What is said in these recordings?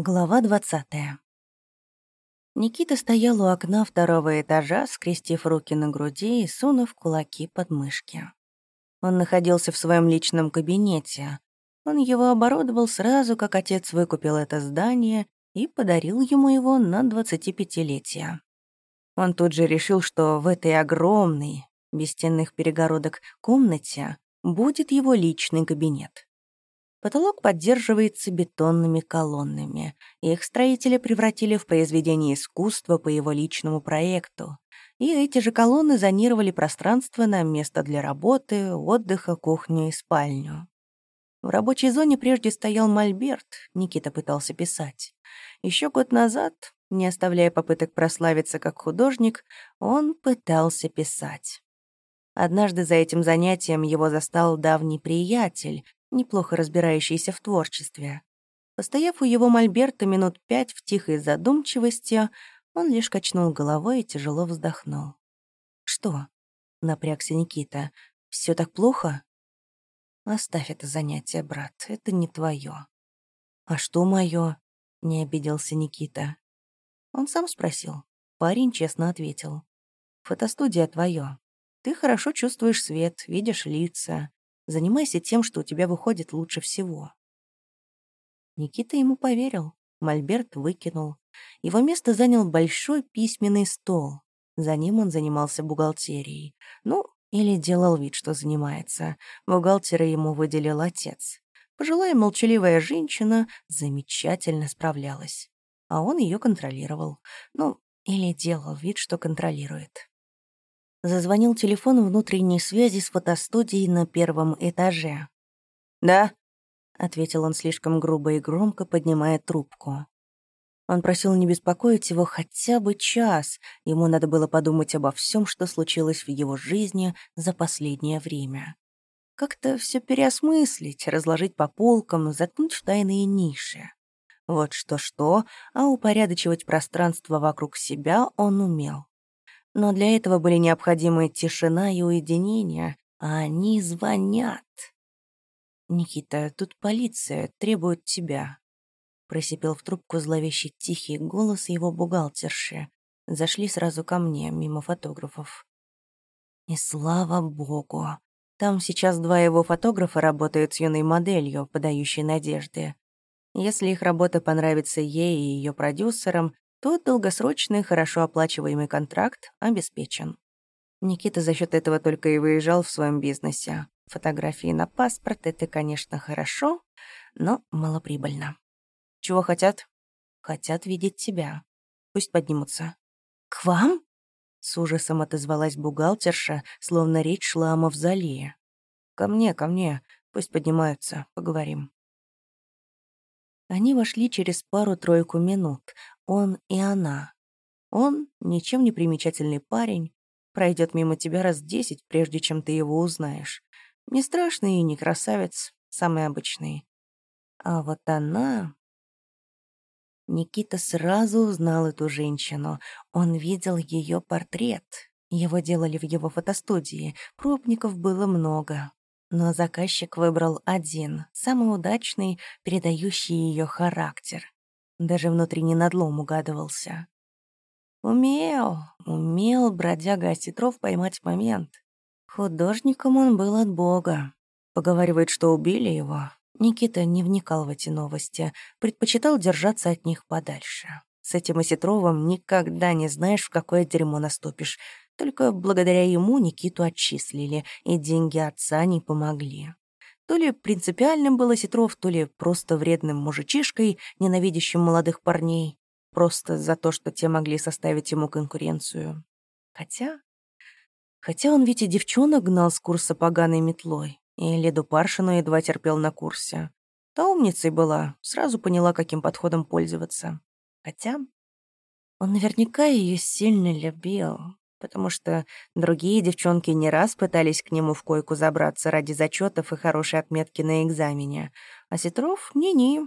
Глава двадцатая. Никита стоял у окна второго этажа, скрестив руки на груди и сунув кулаки под мышки. Он находился в своем личном кабинете. Он его оборудовал сразу, как отец выкупил это здание и подарил ему его на 25-летие. Он тут же решил, что в этой огромной, без стенных перегородок, комнате будет его личный кабинет. Потолок поддерживается бетонными колоннами. Их строители превратили в произведение искусства по его личному проекту. И эти же колонны зонировали пространство на место для работы, отдыха, кухню и спальню. В рабочей зоне прежде стоял мольберт, Никита пытался писать. Еще год назад, не оставляя попыток прославиться как художник, он пытался писать. Однажды за этим занятием его застал давний приятель, неплохо разбирающийся в творчестве. Постояв у его мольберта минут пять в тихой задумчивости, он лишь качнул головой и тяжело вздохнул. «Что?» — напрягся Никита. Все так плохо?» «Оставь это занятие, брат, это не твое. «А что мое? не обиделся Никита. Он сам спросил. Парень честно ответил. «Фотостудия твое. Ты хорошо чувствуешь свет, видишь лица. Занимайся тем, что у тебя выходит лучше всего». Никита ему поверил. Мольберт выкинул. Его место занял большой письменный стол. За ним он занимался бухгалтерией. Ну, или делал вид, что занимается. Бухгалтера ему выделил отец. Пожилая молчаливая женщина замечательно справлялась. А он ее контролировал. Ну, или делал вид, что контролирует. Зазвонил телефон внутренней связи с фотостудией на первом этаже. «Да», — ответил он слишком грубо и громко, поднимая трубку. Он просил не беспокоить его хотя бы час. Ему надо было подумать обо всем, что случилось в его жизни за последнее время. Как-то все переосмыслить, разложить по полкам, заткнуть в тайные ниши. Вот что-что, а упорядочивать пространство вокруг себя он умел. Но для этого были необходимы тишина и уединение, а они звонят. «Никита, тут полиция, требует тебя», — просипел в трубку зловещий тихий голос его бухгалтерши. Зашли сразу ко мне, мимо фотографов. И слава богу, там сейчас два его фотографа работают с юной моделью, подающей надежды. Если их работа понравится ей и ее продюсерам, то долгосрочный, хорошо оплачиваемый контракт обеспечен. Никита за счет этого только и выезжал в своем бизнесе. Фотографии на паспорт — это, конечно, хорошо, но малоприбыльно. Чего хотят? Хотят видеть тебя. Пусть поднимутся. «К вам?» — с ужасом отозвалась бухгалтерша, словно речь шла о мавзолее. «Ко мне, ко мне. Пусть поднимаются. Поговорим». Они вошли через пару-тройку минут, он и она. Он — ничем не примечательный парень, пройдет мимо тебя раз десять, прежде чем ты его узнаешь. Не страшный и не красавец, самый обычный. А вот она... Никита сразу узнал эту женщину. Он видел ее портрет. Его делали в его фотостудии. Пробников было много. Но заказчик выбрал один, самый удачный, передающий ее характер. Даже внутренний надлом угадывался. Умел, умел бродяга Осетров поймать момент. Художником он был от бога. Поговаривает, что убили его. Никита не вникал в эти новости, предпочитал держаться от них подальше. С этим Осетровым никогда не знаешь, в какое дерьмо наступишь. Только благодаря ему Никиту отчислили, и деньги отца не помогли. То ли принципиальным был Осетров, то ли просто вредным мужичишкой, ненавидящим молодых парней, просто за то, что те могли составить ему конкуренцию. Хотя... Хотя он ведь и девчонок гнал с курса поганой метлой, и Леду Паршину едва терпел на курсе. Та умницей была, сразу поняла, каким подходом пользоваться. Хотя он наверняка ее сильно любил, потому что другие девчонки не раз пытались к нему в койку забраться ради зачетов и хорошей отметки на экзамене, а Сетров — ни-ни.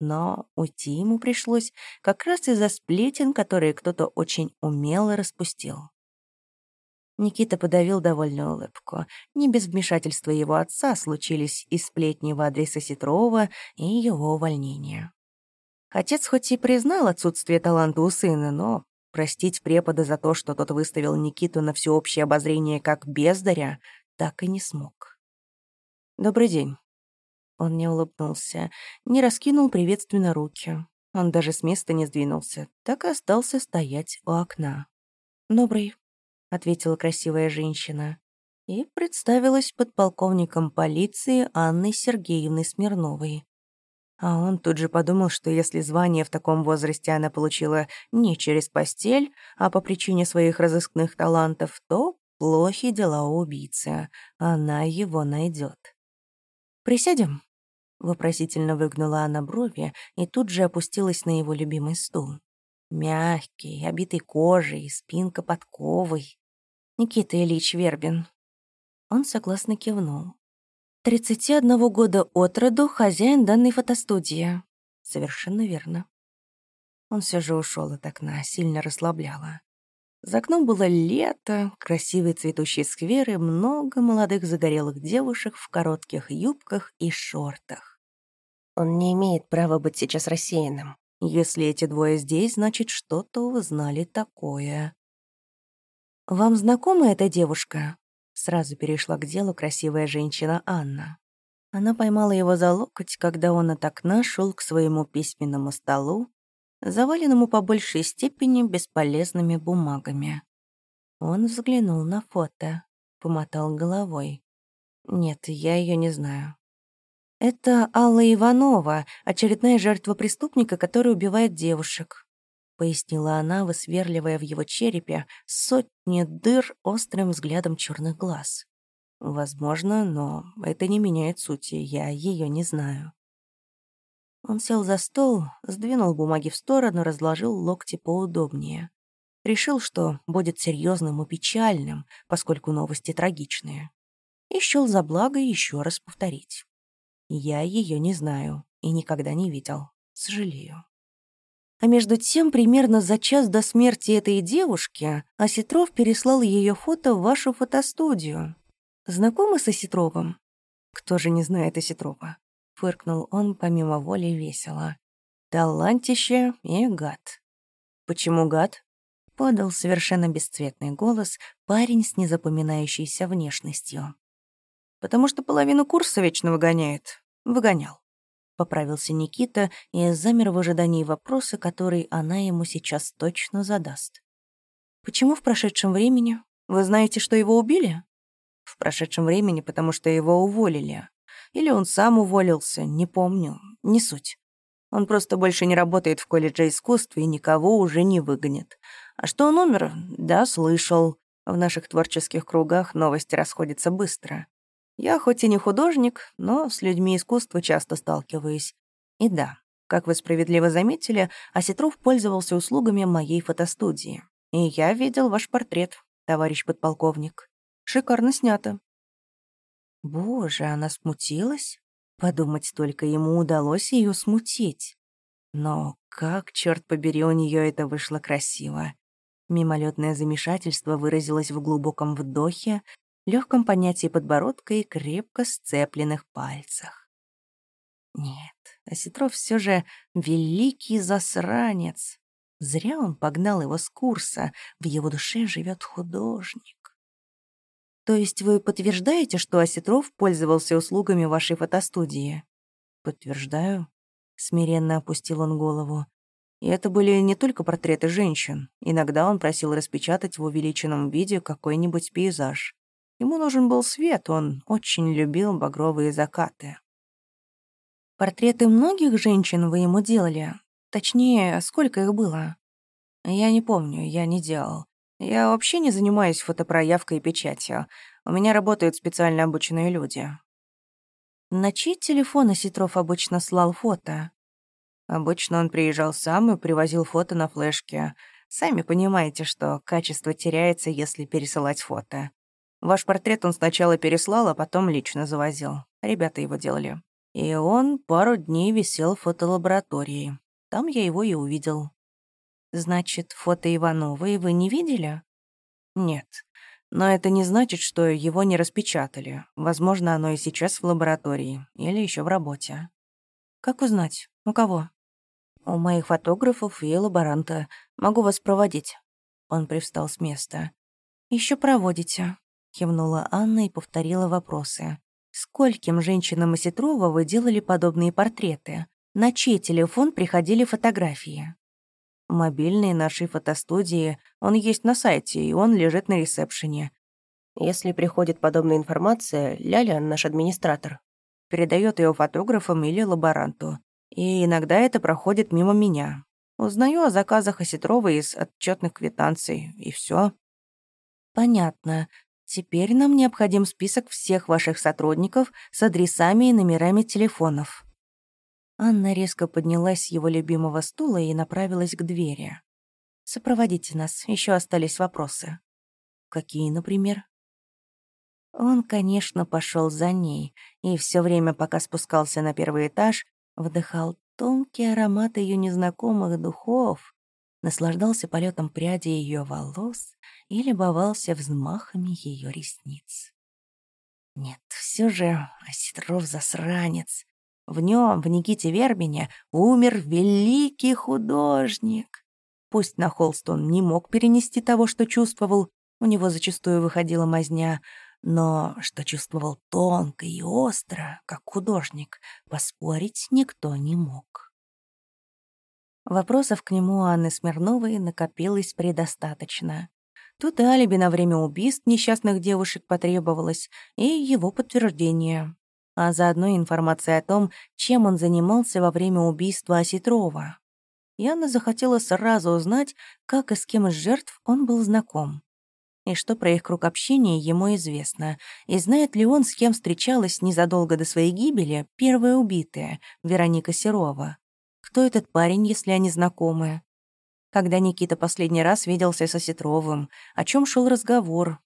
Но уйти ему пришлось как раз из-за сплетен, которые кто-то очень умело распустил. Никита подавил довольную улыбку. Не без вмешательства его отца случились и сплетни в адрес Осетрова, и его увольнение. Отец хоть и признал отсутствие таланта у сына, но простить препода за то, что тот выставил Никиту на всеобщее обозрение как бездаря, так и не смог. «Добрый день». Он не улыбнулся, не раскинул приветственно руки. Он даже с места не сдвинулся, так и остался стоять у окна. «Добрый», — ответила красивая женщина и представилась подполковником полиции Анной Сергеевной Смирновой. А он тут же подумал, что если звание в таком возрасте она получила не через постель, а по причине своих разыскных талантов, то плохи дела у убийцы. Она его найдет. «Присядем?» — вопросительно выгнула она брови и тут же опустилась на его любимый стул. Мягкий, обитый кожей, спинка подковой. Никита Ильич Вербин. Он согласно кивнул. «Тридцати одного года от роду хозяин данной фотостудии». «Совершенно верно». Он все же ушел от окна, сильно расслабляло. За окном было лето, красивые цветущие скверы, много молодых загорелых девушек в коротких юбках и шортах. Он не имеет права быть сейчас рассеянным. Если эти двое здесь, значит, что-то узнали такое. «Вам знакома эта девушка?» Сразу перешла к делу красивая женщина Анна. Она поймала его за локоть, когда он от окна шел к своему письменному столу, заваленному по большей степени бесполезными бумагами. Он взглянул на фото, помотал головой. «Нет, я ее не знаю». «Это Алла Иванова, очередная жертва преступника, который убивает девушек. — пояснила она, высверливая в его черепе сотни дыр острым взглядом черных глаз. «Возможно, но это не меняет сути, я ее не знаю». Он сел за стол, сдвинул бумаги в сторону, разложил локти поудобнее. Решил, что будет серьезным и печальным, поскольку новости трагичные. И счел за благо еще раз повторить. Я ее не знаю и никогда не видел. Сожалею. А между тем, примерно за час до смерти этой девушки, Осетров переслал ее фото в вашу фотостудию. Знакомы с Осетровым? Кто же не знает Осетрова? Фыркнул он помимо воли весело. Талантище и гад. Почему гад? Подал совершенно бесцветный голос парень с незапоминающейся внешностью. Потому что половину курса вечно выгоняет. Выгонял. — поправился Никита и замер в ожидании вопроса, который она ему сейчас точно задаст. «Почему в прошедшем времени? Вы знаете, что его убили?» «В прошедшем времени, потому что его уволили. Или он сам уволился, не помню, не суть. Он просто больше не работает в колледже искусств и никого уже не выгонит. А что он умер? Да, слышал. В наших творческих кругах новости расходятся быстро. Я хоть и не художник, но с людьми искусства часто сталкиваюсь. И да, как вы справедливо заметили, Осетров пользовался услугами моей фотостудии. И я видел ваш портрет, товарищ подполковник. Шикарно снято. Боже, она смутилась? Подумать только, ему удалось ее смутить. Но как, черт побери, у нее это вышло красиво. Мимолетное замешательство выразилось в глубоком вдохе, легком понятии подбородка и крепко сцепленных пальцах. Нет, Осетров все же великий засранец. Зря он погнал его с курса, в его душе живет художник. То есть вы подтверждаете, что Осетров пользовался услугами вашей фотостудии? Подтверждаю. Смиренно опустил он голову. И это были не только портреты женщин. Иногда он просил распечатать в увеличенном виде какой-нибудь пейзаж. Ему нужен был свет, он очень любил багровые закаты. «Портреты многих женщин вы ему делали? Точнее, сколько их было?» «Я не помню, я не делал. Я вообще не занимаюсь фотопроявкой и печатью. У меня работают специально обученные люди». «На чей телефон Осетров обычно слал фото?» Обычно он приезжал сам и привозил фото на флешке. Сами понимаете, что качество теряется, если пересылать фото. Ваш портрет он сначала переслал, а потом лично завозил. Ребята его делали. И он пару дней висел в фотолаборатории. Там я его и увидел. Значит, фото Ивановой вы не видели? Нет. Но это не значит, что его не распечатали. Возможно, оно и сейчас в лаборатории или еще в работе. Как узнать? У кого? у моих фотографов и лаборанта. Могу вас проводить». Он привстал с места. Еще проводите», — кивнула Анна и повторила вопросы. «Скольким женщинам Осетрова вы делали подобные портреты? На чей телефон приходили фотографии?» «Мобильный нашей фотостудии. Он есть на сайте, и он лежит на ресепшене. Если приходит подобная информация, Ляля, наш администратор, передает ее фотографам или лаборанту. И иногда это проходит мимо меня. Узнаю о заказах Осетрова из отчетных квитанций, и все. Понятно. Теперь нам необходим список всех ваших сотрудников с адресами и номерами телефонов. Анна резко поднялась с его любимого стула и направилась к двери. «Сопроводите нас, еще остались вопросы». «Какие, например?» Он, конечно, пошел за ней, и все время, пока спускался на первый этаж, вдыхал тонкий аромат ее незнакомых духов, наслаждался полетом пряди ее волос и любовался взмахами ее ресниц. Нет, все же Осетров засранец. В нем, в Никите Вербине, умер великий художник. Пусть на холст он не мог перенести того, что чувствовал, у него зачастую выходила мазня, но что чувствовал тонко и остро, как художник, поспорить никто не мог. Вопросов к нему Анны Смирновой накопилось предостаточно. Тут и алиби на время убийств несчастных девушек потребовалось, и его подтверждение. А заодно информация о том, чем он занимался во время убийства Осетрова. Яна захотела сразу узнать, как и с кем из жертв он был знаком и что про их круг общения ему известно, и знает ли он, с кем встречалась незадолго до своей гибели первая убитая, Вероника Серова. Кто этот парень, если они знакомы? Когда Никита последний раз виделся со Сетровым, о чем шел разговор?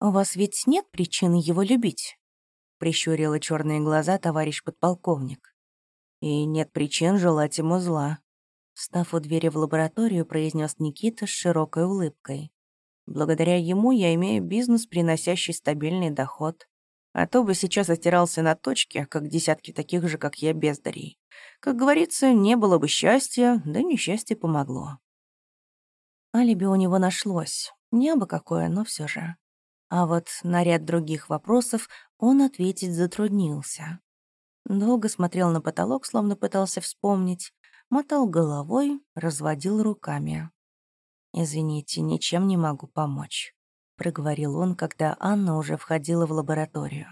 «У вас ведь нет причин его любить?» — прищурила черные глаза товарищ подполковник. «И нет причин желать ему зла», — Став у двери в лабораторию, произнес Никита с широкой улыбкой. Благодаря ему я имею бизнес, приносящий стабильный доход. А то бы сейчас отирался на точке, как десятки таких же, как я, бездарей. Как говорится, не было бы счастья, да несчастье помогло. Алиби у него нашлось. Не бы какое, но все же. А вот на ряд других вопросов он ответить затруднился. Долго смотрел на потолок, словно пытался вспомнить, мотал головой, разводил руками. «Извините, ничем не могу помочь», — проговорил он, когда Анна уже входила в лабораторию.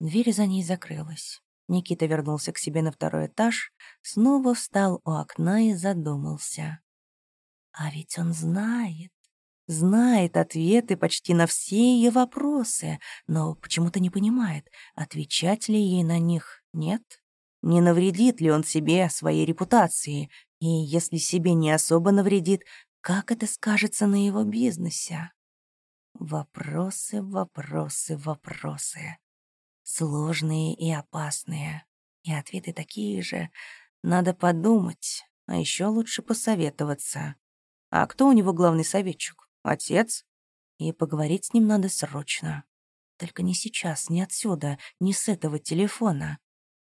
Дверь за ней закрылась. Никита вернулся к себе на второй этаж, снова встал у окна и задумался. А ведь он знает, знает ответы почти на все ее вопросы, но почему-то не понимает, отвечать ли ей на них нет. Не навредит ли он себе, своей репутации, и если себе не особо навредит, как это скажется на его бизнесе? Вопросы, вопросы, вопросы. Сложные и опасные. И ответы такие же. Надо подумать, а еще лучше посоветоваться. А кто у него главный советчик? Отец? И поговорить с ним надо срочно. Только не сейчас, не отсюда, не с этого телефона.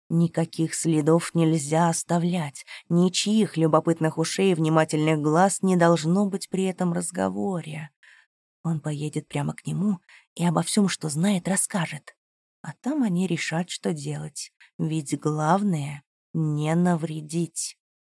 Никаких следов нельзя оставлять, ничьих любопытных ушей и внимательных глаз не должно быть при этом разговоре. Он поедет прямо к нему и обо всем, что знает, расскажет. А там они решат, что делать. Ведь главное — не навредить.